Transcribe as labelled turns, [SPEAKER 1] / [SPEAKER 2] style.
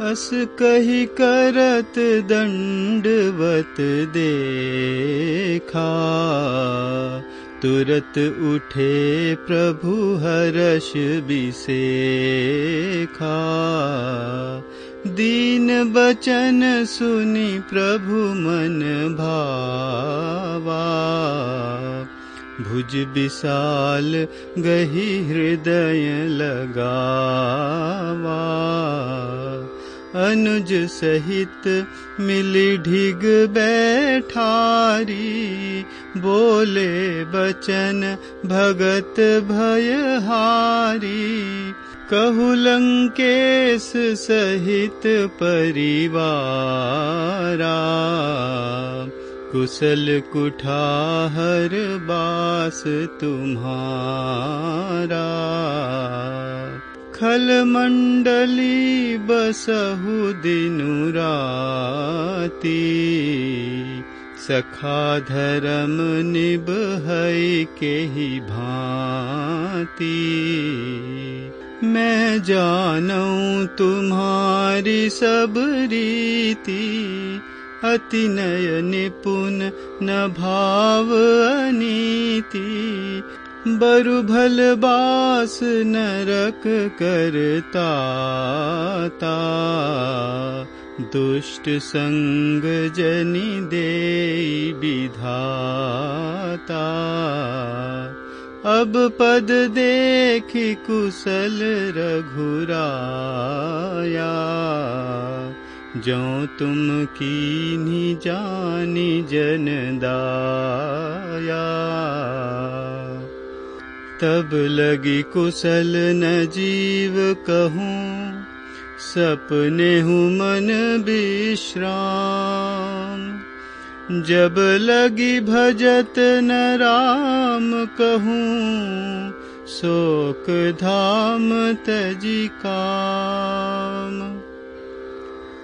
[SPEAKER 1] अस कही करत दंडवत देखा। तुरत उठे प्रभु हर्ष बिसेखा दीन बचन सुनि प्रभु मन भावा। भुज विशाल गही हृदय लगावा अनुज सहित मिली ढिग बैठारी। बोले बचन भगत भयहारी। कहु लंकेश सहित परिवारा। कुशल कुठाहर बास तुम्हारा खल मंडली बसहु दिनु राती। सखा धर्म निब के ही भांति। मैं जानूं तुम्हारी सब रीति। अति नय निपुण न भाव अनीति बरु भल बास नरक करता दुष्ट संग जनि दे विधाता। अब पद देखि कुशल रघुराया। जो तुम की जानी जनदाया तब लगी कुशल न जीव कहूँ सपने हूँ मन विश्राम। जब लगी भजत न राम कहूँ शोक धाम तजी काम